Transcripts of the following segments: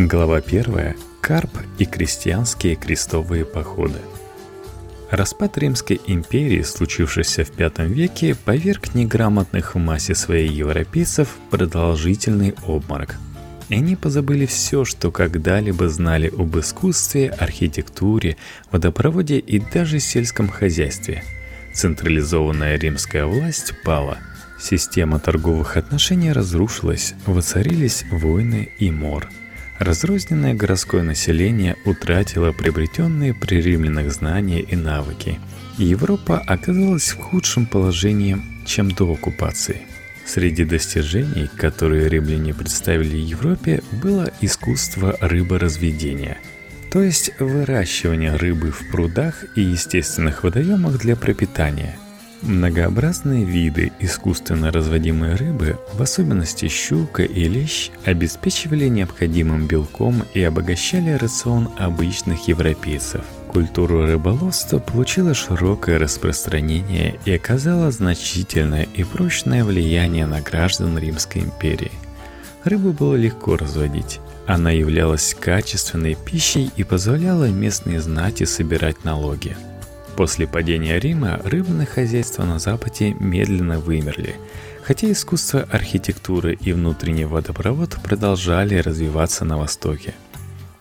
Глава 1. Карп и крестьянские крестовые походы. Распад Римской империи, случившийся в V веке, поверг неграмотных в массе своей европейцев продолжительный обморок. И они позабыли все, что когда-либо знали об искусстве, архитектуре, водопроводе и даже сельском хозяйстве. Централизованная римская власть пала. Система торговых отношений разрушилась, воцарились войны и мор – Разрозненное городское население утратило приобретенные при римлянах знания и навыки, Европа оказалась в худшем положении, чем до оккупации. Среди достижений, которые римляне представили Европе, было искусство рыборазведения, то есть выращивание рыбы в прудах и естественных водоемах для пропитания – Многообразные виды искусственно разводимой рыбы, в особенности щука и лещ, обеспечивали необходимым белком и обогащали рацион обычных европейцев. Культура рыболовства получила широкое распространение и оказала значительное и прочное влияние на граждан Римской империи. Рыбу было легко разводить. Она являлась качественной пищей и позволяла местной знати собирать налоги – После падения Рима рыбные хозяйства на Западе медленно вымерли, хотя искусство архитектуры и внутренний водопровод продолжали развиваться на Востоке.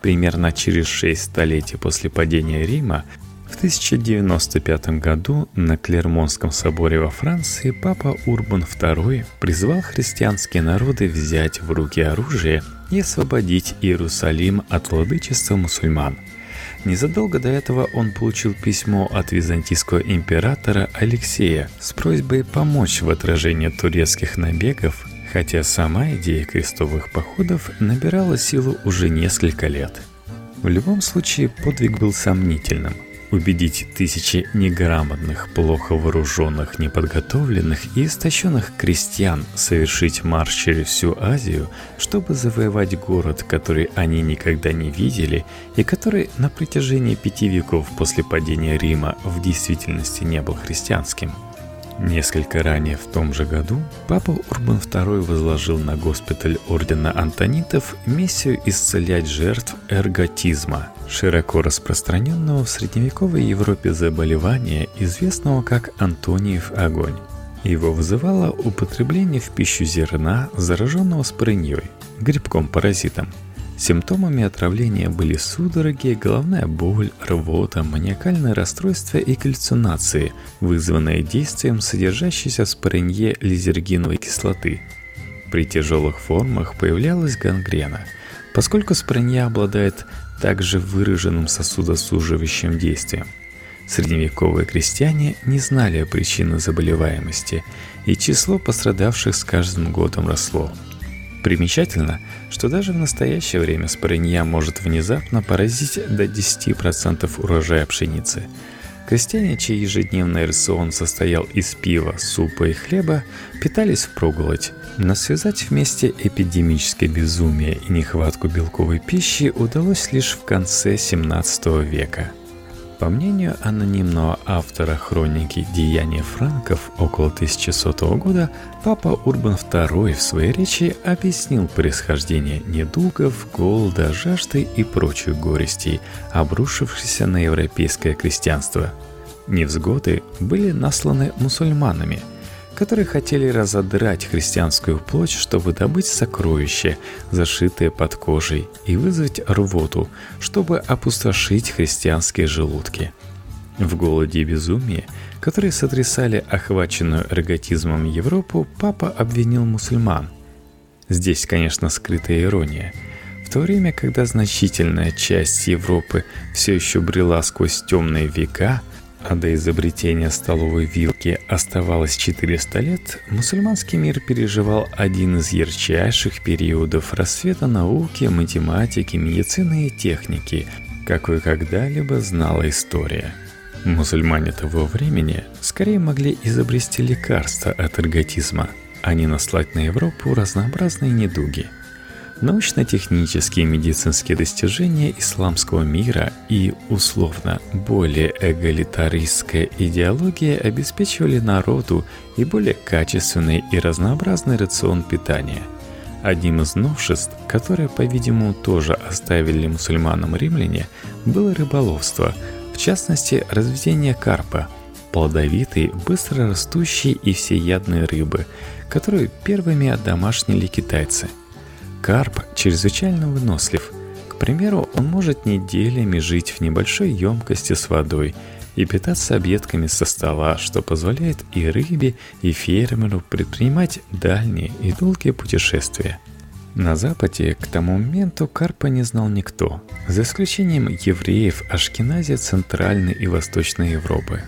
Примерно через шесть столетий после падения Рима в 1095 году на Клермонском соборе во Франции папа Урбан II призвал христианские народы взять в руки оружие и освободить Иерусалим от владычества мусульман – Незадолго до этого он получил письмо от византийского императора Алексея с просьбой помочь в отражении турецких набегов, хотя сама идея крестовых походов набирала силу уже несколько лет. В любом случае подвиг был сомнительным – убедить тысячи неграмотных, плохо вооруженных, неподготовленных и истощенных крестьян совершить марш через всю Азию, чтобы завоевать город, который они никогда не видели и который на протяжении пяти веков после падения Рима в действительности не был христианским – Несколько ранее в том же году папа Урбан II возложил на госпиталь Ордена Антонитов миссию исцелять жертв эрготизма, широко распространенного в средневековой Европе заболевания, известного как Антониев огонь. Его вызывало употребление в пищу зерна, зараженного спорыньей, грибком-паразитом – Симптомами отравления были судороги, головная боль, рвота, маниакальное расстройство и галлюцинации, вызванные действием содержащейся в споренье лизергиновой кислоты. При тяжелых формах появлялась гангрена. Поскольку споренья обладает также выраженным сосудосуживающим действием. Средневековые крестьяне не знали о причинах заболеваемости, и число пострадавших с каждым годом росло – Примечательно, что даже в настоящее время спорынья может внезапно поразить до 10% урожая пшеницы. Крестьяне, чей ежедневный рацион состоял из пива, супа и хлеба, питались впроголодь. Но связать вместе эпидемическое безумие и нехватку белковой пищи удалось лишь в конце 17 века – по мнению анонимного автора хроники «Деяния франков» около 1100 года, папа Урбан II в своей речи объяснил происхождение недугов, голода, жажды и прочих горестей, обрушившихся на европейское крестьянство. Невзгоды были насланы мусульманами – которые хотели разодрать христианскую плоть, чтобы добыть сокровище, зашитое под кожей, и вызвать рвоту, чтобы опустошить христианские желудки. В голоде и безумии, которые сотрясали охваченную эрготизмом Европу, папа обвинил мусульман. Здесь, конечно, скрытая ирония. В то время, когда значительная часть Европы все еще брела сквозь темные века – а до изобретения столовой вилки оставалось 400 лет, мусульманский мир переживал один из ярчайших периодов рассвета науки, математики, медицины и техники, какой когда-либо знала история. Мусульмане того времени скорее могли изобрести лекарства от эрготизма, а не наслать на Европу разнообразные недуги – Научно-технические и медицинские достижения исламского мира и, условно, более эгалитаристская идеология обеспечивали народу и более качественный и разнообразный рацион питания. Одним из новшеств, которые, по-видимому, тоже оставили мусульманам римляне, было рыболовство, в частности, разведение карпа, плодовитой, быстро растущей и всеядной рыбы, которую первыми одомашнили китайцы. Карп чрезвычайно вынослив. К примеру, он может неделями жить в небольшой емкости с водой и питаться объедками со стола, что позволяет и рыбе, и фермеру предпринимать дальние и долгие путешествия. На Западе к тому моменту карпа не знал никто, за исключением евреев Ашкеназия Центральной и Восточной Европы.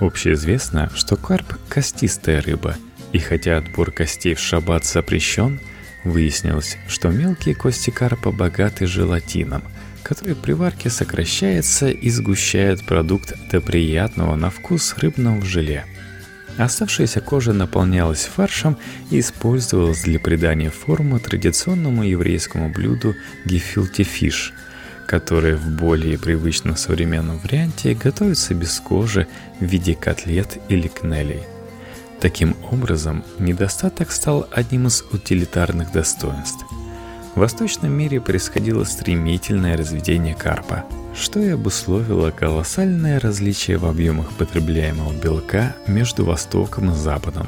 Общеизвестно, что карп – костистая рыба, и хотя отбор костей в шаббат запрещен, выяснилось, что мелкие кости карпа богаты желатином, который при варке сокращается и сгущает продукт до приятного на вкус рыбного желе – Оставшаяся кожа наполнялась фаршем и использовалась для придания формы традиционному еврейскому блюду гефилте фиш, которое в более привычном современном варианте готовится без кожи в виде котлет или кнелей. Таким образом, недостаток стал одним из утилитарных достоинств. В восточном мире происходило стремительное разведение карпа – что и обусловило колоссальное различие в объемах потребляемого белка между Востоком и Западом.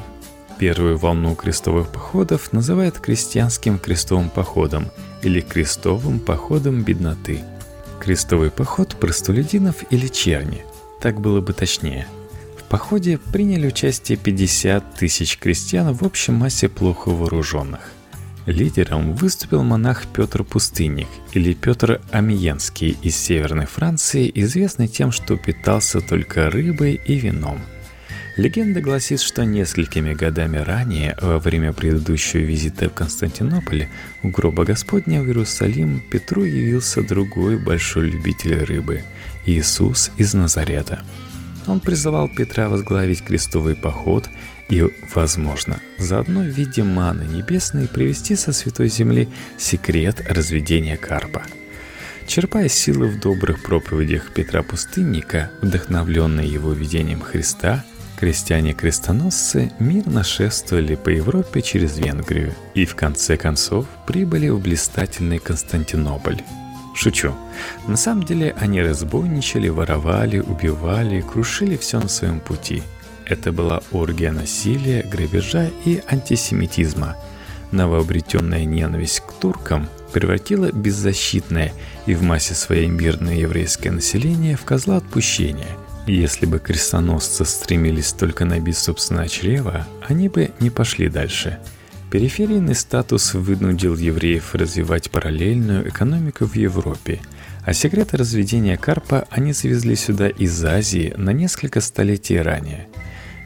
Первую волну крестовых походов называют крестьянским крестовым походом или крестовым походом бедноты. Крестовый поход простолюдинов или черни, так было бы точнее. Походе приняли участие 50 тысяч крестьян в общей массе плохо вооруженных. Лидером выступил монах Петр Пустынник или Петр Амьенский из Северной Франции, известный тем, что питался только рыбой и вином. Легенда гласит, что несколькими годами ранее, во время предыдущего визита в Константинополь, у гроба Господня в Иерусалим Петру явился другой большой любитель рыбы – Иисус из Назарета. Он призывал Петра возглавить крестовый поход – и, возможно, заодно в виде маны небесной привести со Святой Земли секрет разведения карпа. Черпая силы в добрых проповедях Петра Пустынника, вдохновленные его видением Христа, крестьяне-крестоносцы мирно шествовали по Европе через Венгрию и в конце концов прибыли в блистательный Константинополь. Шучу. На самом деле они разбойничали, воровали, убивали, крушили все на своем пути – это была оргия насилия, грабежа и антисемитизма. Новообретенная ненависть к туркам превратила беззащитное и в массе своей мирное еврейское население в козла отпущения. Если бы крестоносцы стремились только набить собственное чрево, они бы не пошли дальше. Периферийный статус вынудил евреев развивать параллельную экономику в Европе – а секреты разведения карпа они завезли сюда из Азии на несколько столетий ранее.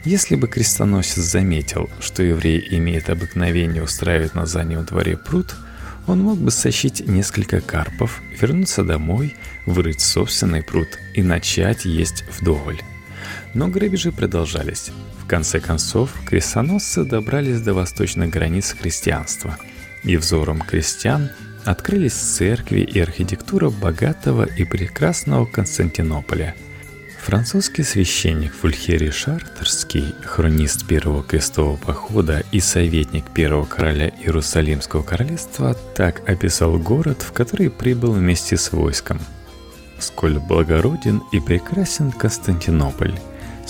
Если бы крестоносец заметил, что еврей имеет обыкновение устраивать на заднем дворе пруд, он мог бы сощить несколько карпов, вернуться домой, вырыть собственный пруд и начать есть вдоволь. Но грабежи продолжались. В конце концов, крестоносцы добрались до восточных границ христианства, и взором крестьян открылись церкви и архитектура богатого и прекрасного Константинополя – Французский священник Фульхерий Шартерский, хронист Первого крестового похода и советник первого короля Иерусалимского королевства, так описал город, в который прибыл вместе с войском. «Сколь благороден и прекрасен Константинополь,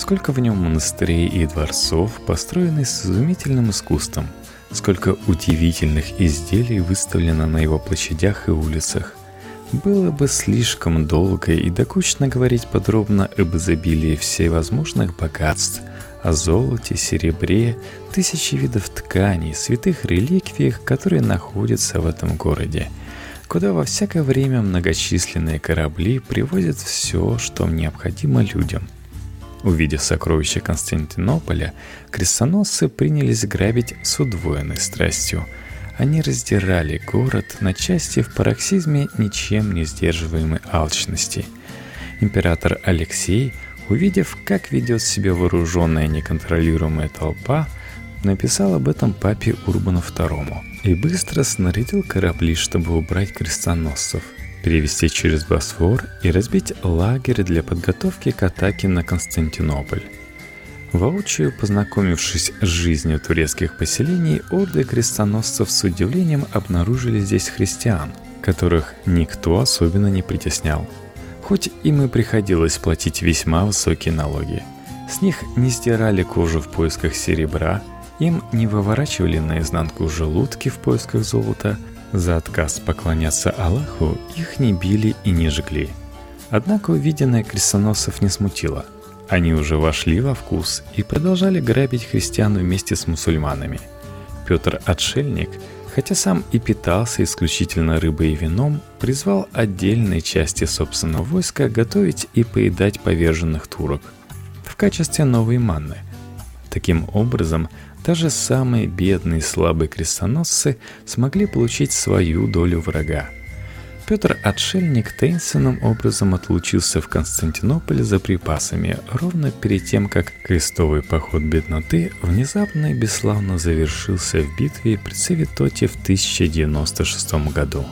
сколько в нем монастырей и дворцов, построенных с изумительным искусством, сколько удивительных изделий выставлено на его площадях и улицах, было бы слишком долго и докучно говорить подробно об изобилии всевозможных богатств, о золоте, серебре, тысячи видов тканей, святых реликвиях, которые находятся в этом городе, куда во всякое время многочисленные корабли привозят все, что необходимо людям. Увидев сокровища Константинополя, крестоносцы принялись грабить с удвоенной страстью – они раздирали город на части в пароксизме ничем не сдерживаемой алчности. Император Алексей, увидев, как ведет себя вооруженная неконтролируемая толпа, написал об этом папе Урбану II и быстро снарядил корабли, чтобы убрать крестоносцев, перевести через Босфор и разбить лагерь для подготовки к атаке на Константинополь. Воочию познакомившись с жизнью турецких поселений, орды крестоносцев с удивлением обнаружили здесь христиан, которых никто особенно не притеснял. Хоть им и приходилось платить весьма высокие налоги. С них не стирали кожу в поисках серебра, им не выворачивали наизнанку желудки в поисках золота, за отказ поклоняться Аллаху их не били и не жгли. Однако увиденное крестоносцев не смутило – они уже вошли во вкус и продолжали грабить христиан вместе с мусульманами. Петр Отшельник, хотя сам и питался исключительно рыбой и вином, призвал отдельные части собственного войска готовить и поедать поверженных турок в качестве новой манны. Таким образом, даже самые бедные и слабые крестоносцы смогли получить свою долю врага – Петр Отшельник таинственным образом отлучился в Константинополь за припасами, ровно перед тем, как крестовый поход бедноты внезапно и бесславно завершился в битве при Цевитоте в 1096 году.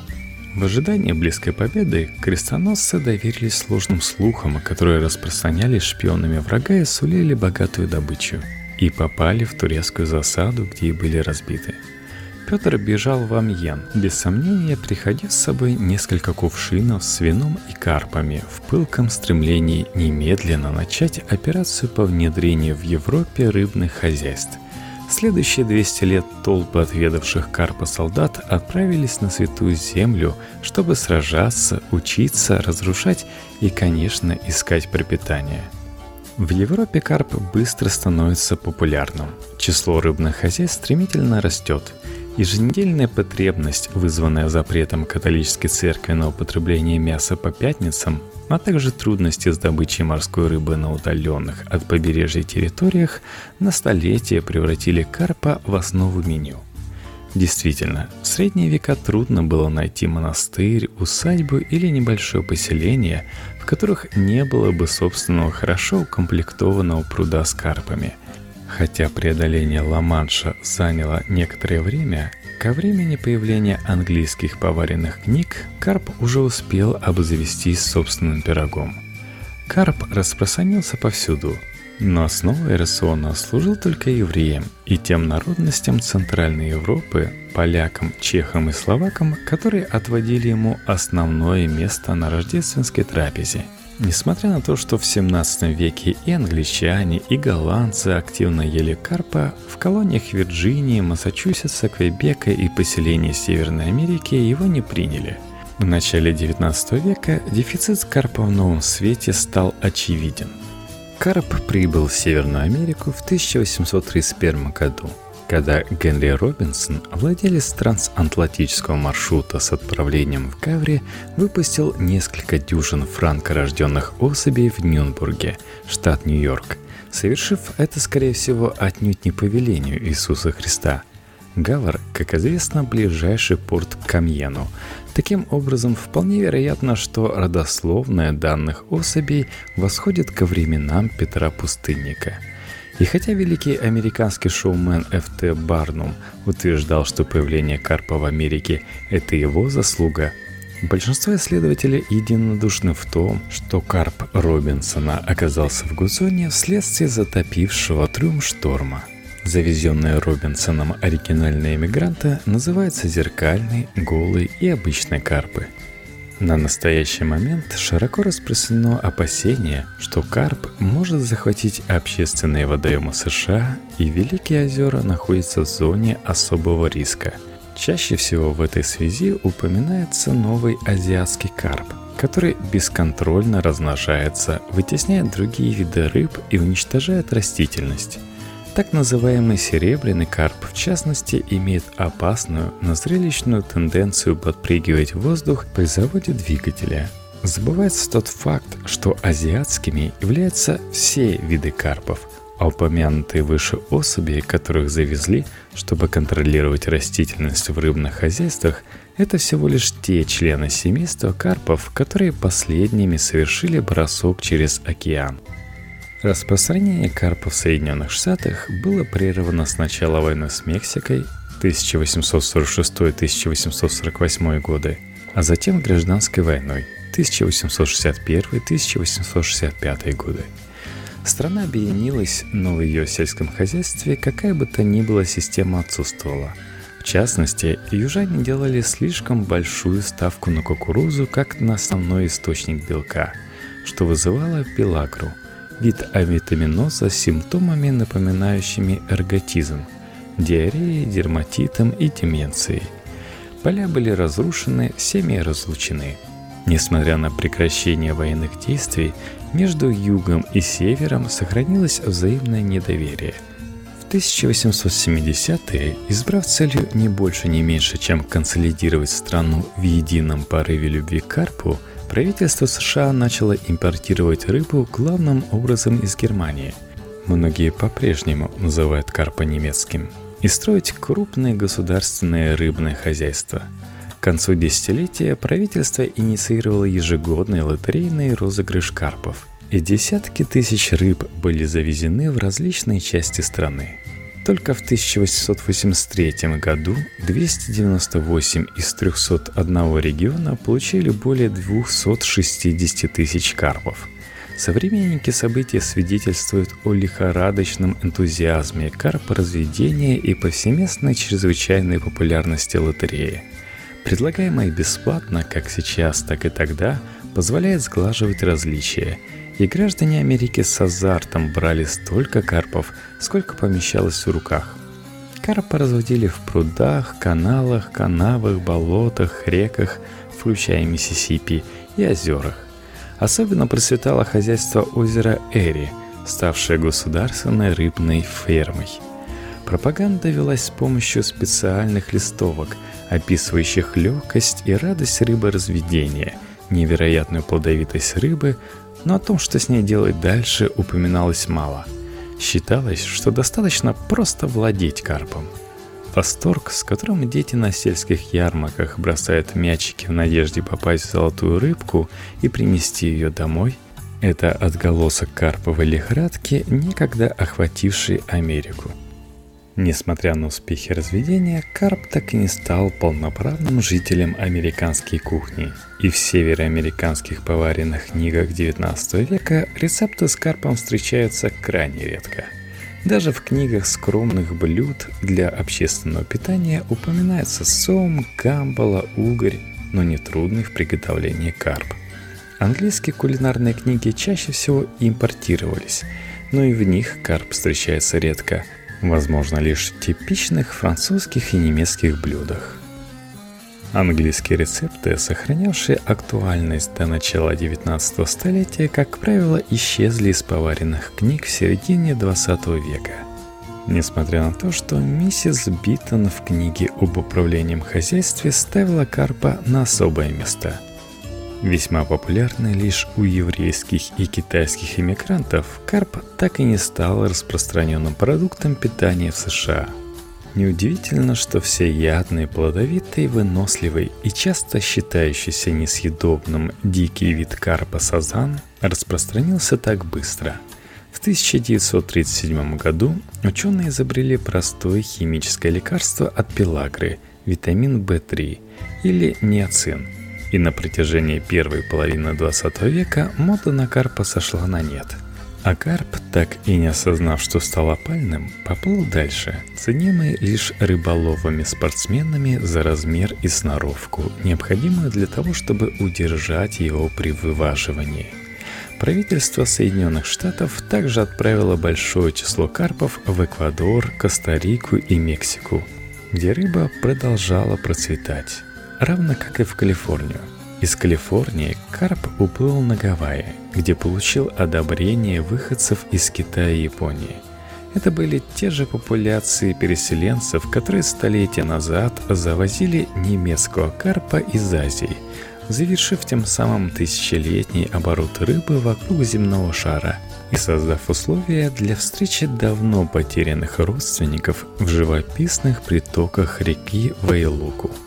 В ожидании близкой победы крестоносцы доверились сложным слухам, которые распространялись шпионами врага и сулили богатую добычу, и попали в турецкую засаду, где и были разбиты – Петр бежал в Амьен, без сомнения приходя с собой несколько кувшинов с вином и карпами в пылком стремлении немедленно начать операцию по внедрению в Европе рыбных хозяйств. Следующие 200 лет толпы отведавших карпа солдат отправились на Святую Землю, чтобы сражаться, учиться, разрушать и, конечно, искать пропитание – в Европе карп быстро становится популярным. Число рыбных хозяйств стремительно растет. Еженедельная потребность, вызванная запретом католической церкви на употребление мяса по пятницам, а также трудности с добычей морской рыбы на удаленных от побережья территориях, на столетия превратили карпа в основу меню. Действительно, в средние века трудно было найти монастырь, усадьбу или небольшое поселение, в которых не было бы собственного хорошо укомплектованного пруда с карпами – Хотя преодоление Ла-Манша заняло некоторое время, ко времени появления английских поваренных книг Карп уже успел обзавестись собственным пирогом. Карп распространился повсюду, но основой рациона служил только евреям и тем народностям Центральной Европы, полякам, чехам и словакам, которые отводили ему основное место на рождественской трапезе – Несмотря на то, что в 17 веке и англичане, и голландцы активно ели карпа, в колониях Вирджинии, Массачусетса, Квебека и поселений Северной Америки его не приняли. В начале 19 века дефицит карпа в новом свете стал очевиден. Карп прибыл в Северную Америку в 1831 году – когда Генри Робинсон, владелец трансатлантического маршрута с отправлением в Гаври, выпустил несколько дюжин франкорожденных особей в Нюнбурге, штат Нью-Йорк, совершив это, скорее всего, отнюдь не по велению Иисуса Христа. Гавр, как известно, ближайший порт к Камьену. Таким образом, вполне вероятно, что родословная данных особей восходит ко временам Петра Пустынника – и хотя великий американский шоумен Ф.Т. Барнум утверждал, что появление карпа в Америке – это его заслуга, большинство исследователей единодушны в том, что карп Робинсона оказался в Гудзоне вследствие затопившего трюм шторма. Завезенные Робинсоном оригинальные эмигранты называются зеркальные, голые и обычные карпы – на настоящий момент широко распространено опасение, что карп может захватить общественные водоемы США и Великие озера находятся в зоне особого риска. Чаще всего в этой связи упоминается новый азиатский карп, который бесконтрольно размножается, вытесняет другие виды рыб и уничтожает растительность. Так называемый серебряный карп, в частности, имеет опасную, но зрелищную тенденцию подпрыгивать в воздух при заводе двигателя. Забывается тот факт, что азиатскими являются все виды карпов, а упомянутые выше особи, которых завезли, чтобы контролировать растительность в рыбных хозяйствах, это всего лишь те члены семейства карпов, которые последними совершили бросок через океан – Распространение карпа в Соединенных Штатах было прервано с начала войны с Мексикой 1846-1848 годы, а затем гражданской войной 1861-1865 годы. Страна объединилась, но в ее сельском хозяйстве какая бы то ни была система отсутствовала. В частности, южане делали слишком большую ставку на кукурузу как на основной источник белка, что вызывало пелагру – вид авитаминоза с симптомами, напоминающими эрготизм – диареей, дерматитом и деменцией. Поля были разрушены, семьи разлучены. Несмотря на прекращение военных действий, между югом и севером сохранилось взаимное недоверие. В 1870-е, избрав целью не больше, не меньше, чем консолидировать страну в едином порыве любви к карпу, правительство США начало импортировать рыбу главным образом из Германии. Многие по-прежнему называют карпа немецким. И строить крупные государственные рыбные хозяйства – к концу десятилетия правительство инициировало ежегодный лотерейный розыгрыш карпов, и десятки тысяч рыб были завезены в различные части страны. Только в 1883 году 298 из 301 региона получили более 260 тысяч карпов. Современники события свидетельствуют о лихорадочном энтузиазме карпоразведения и повсеместной чрезвычайной популярности лотереи – предлагаемое бесплатно как сейчас, так и тогда, позволяет сглаживать различия, и граждане Америки с азартом брали столько карпов, сколько помещалось в руках. Карпа разводили в прудах, каналах, канавах, болотах, реках, включая Миссисипи, и озерах. Особенно процветало хозяйство озера Эри, ставшее государственной рыбной фермой. Пропаганда велась с помощью специальных листовок – описывающих легкость и радость рыборазведения, невероятную плодовитость рыбы, но о том, что с ней делать дальше, упоминалось мало. Считалось, что достаточно просто владеть карпом. Восторг, с которым дети на сельских ярмарках бросают мячики в надежде попасть в золотую рыбку и принести ее домой, это отголосок карповой лихорадки, никогда охватившей Америку – Несмотря на успехи разведения, карп так и не стал полноправным жителем американской кухни. И в североамериканских поваренных книгах XIX века рецепты с карпом встречаются крайне редко. Даже в книгах скромных блюд для общественного питания упоминается сом, камбала, угорь, но не трудный в приготовлении карп. Английские кулинарные книги чаще всего импортировались, но и в них карп встречается редко – возможно лишь в типичных французских и немецких блюдах. Английские рецепты, сохранявшие актуальность до начала 19 столетия, как правило, исчезли из поваренных книг в середине 20 века. Несмотря на то, что миссис Биттон в книге об управлении хозяйством ставила карпа на особое место – Весьма популярный лишь у еврейских и китайских иммигрантов, карп так и не стал распространенным продуктом питания в США. Неудивительно, что всеядный, плодовитый, выносливый и часто считающийся несъедобным дикий вид карпа сазан распространился так быстро. В 1937 году ученые изобрели простое химическое лекарство от пелагры – витамин В3 или ниацин – и на протяжении первой половины 20 века мода на карпа сошла на нет. А карп, так и не осознав, что стал опальным, поплыл дальше, ценимый лишь рыболовами-спортсменами за размер и сноровку, необходимую для того, чтобы удержать его при вываживании. Правительство Соединенных Штатов также отправило большое число карпов в Эквадор, Коста-Рику и Мексику, где рыба продолжала процветать равно как и в Калифорнию. Из Калифорнии Карп уплыл на Гавайи, где получил одобрение выходцев из Китая и Японии. Это были те же популяции переселенцев, которые столетия назад завозили немецкого карпа из Азии, завершив тем самым тысячелетний оборот рыбы вокруг земного шара и создав условия для встречи давно потерянных родственников в живописных притоках реки Вейлуку –